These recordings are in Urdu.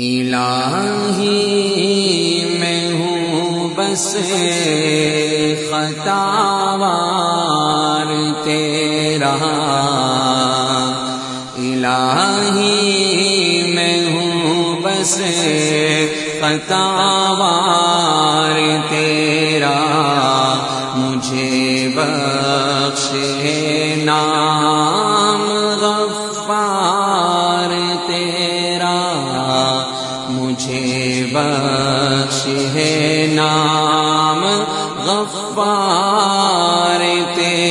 الہی میں ہوں بس خطاوار تیرا الہی میں ہوں بس خطاوار غفار تیرا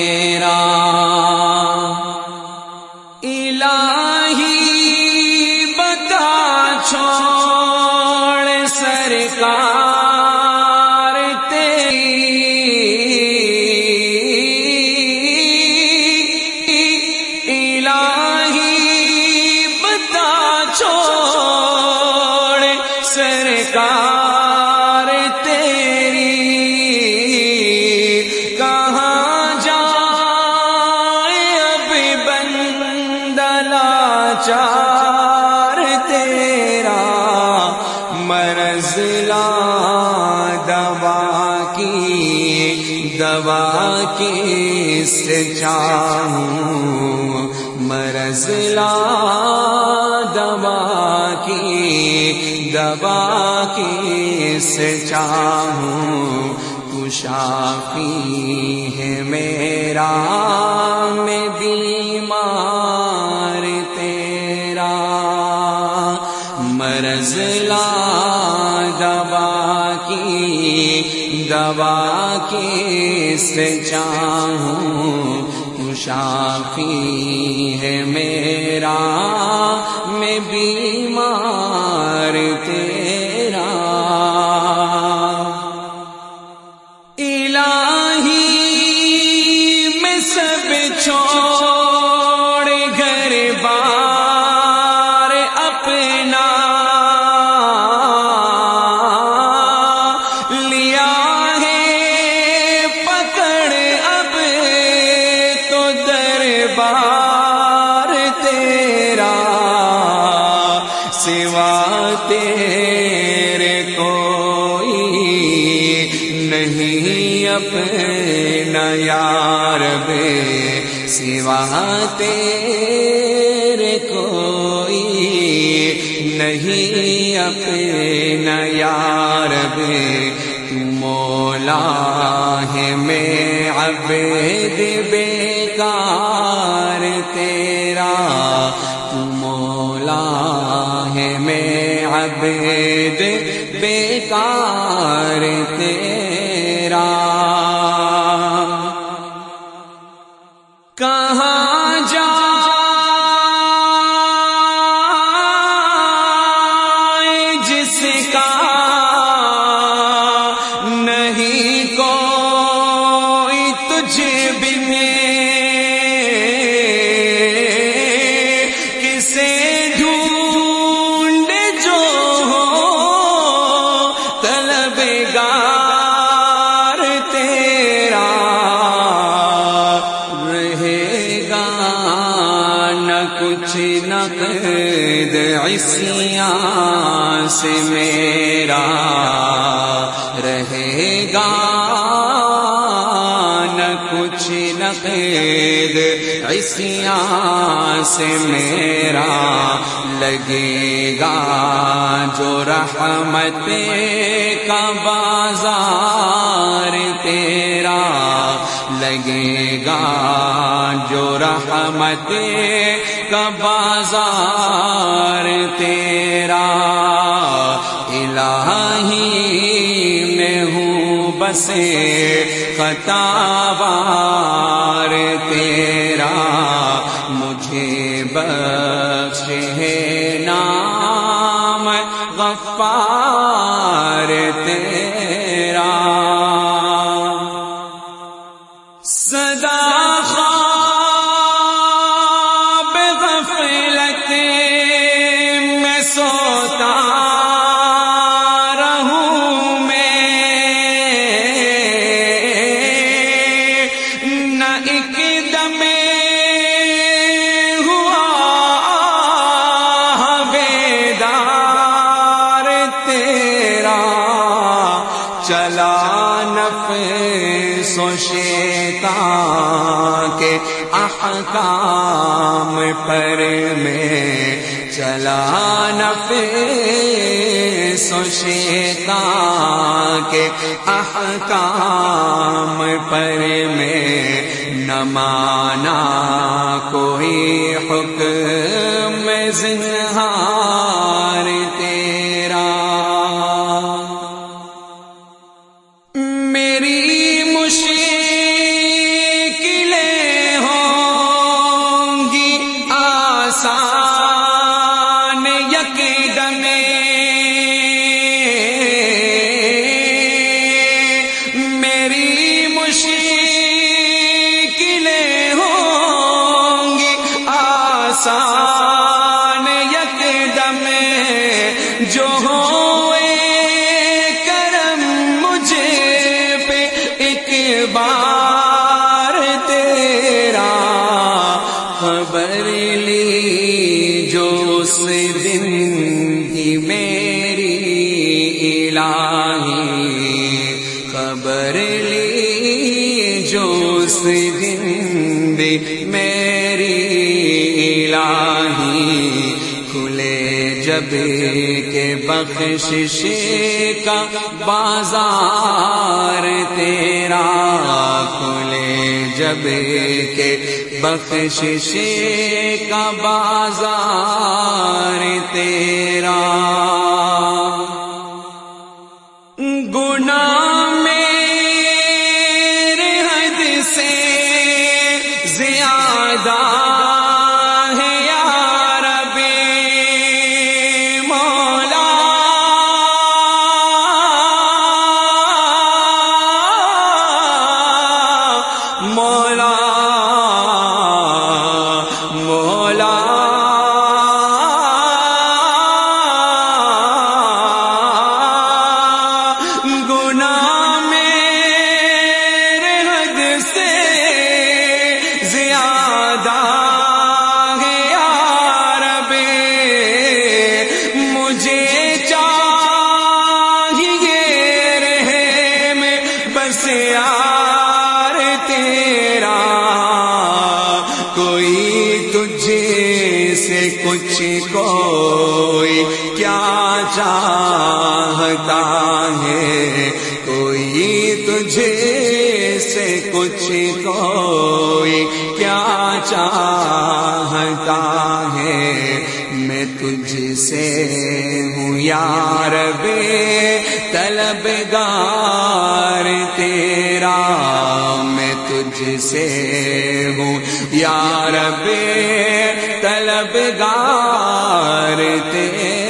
چار تیرا، مرض لا دوا کی دوا کی سے چاہوں؟ مرض لا دوا کی دوا کی سے چاہوں؟ تو ہے میرا، میں بیمار دوا کی سے چاہوں شافی ہے میرا میں بیمار تیرا تیرے کوئی نہیں اپنا یار بے سوا تیرے کوئی نہیں اپنا یار بے مولا ہے میں عبد بیکار تیرا عبد بیکار تیرا۔ کہاں جائے جس کا نہیں کوئی نقد عصیاں سے میرا رہے گا، نہ کچھ نقد عصیاں سے میرا لگے گا۔ جو رحمت کا بازار تیرا لگے گا جو رحمت کا بازار تیرا الہی میں ہوں بسے خطابار تیرا مجھے بخش ہے نام غفار تیرا ایک دم ہوا بیدار تیرا چلا نف شیطان کے احکام پر میں چلا نف شیطان کے احکام پر میں نہ مانا کوئی حکم زنہار اس دن بھی میری الہی کھلے جب کے بخشش کا بازار تیرا کھلے جب کے بخشش کا بازار تیرا گناہ بس یار تیرا، کوئی تجھے سے کچھ کوئی کیا چاہتا ہے؟ کوئی تجھے سے کچھ کوئی کیا چاہتا ہے؟ میں تجھ سے ہوں یار بے طلب تجھ سے ہوں یار بے طلبگار تیرے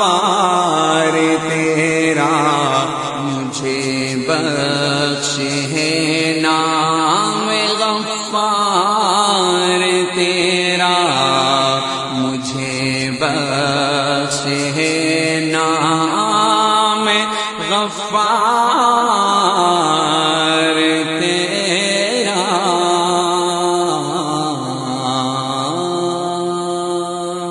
وا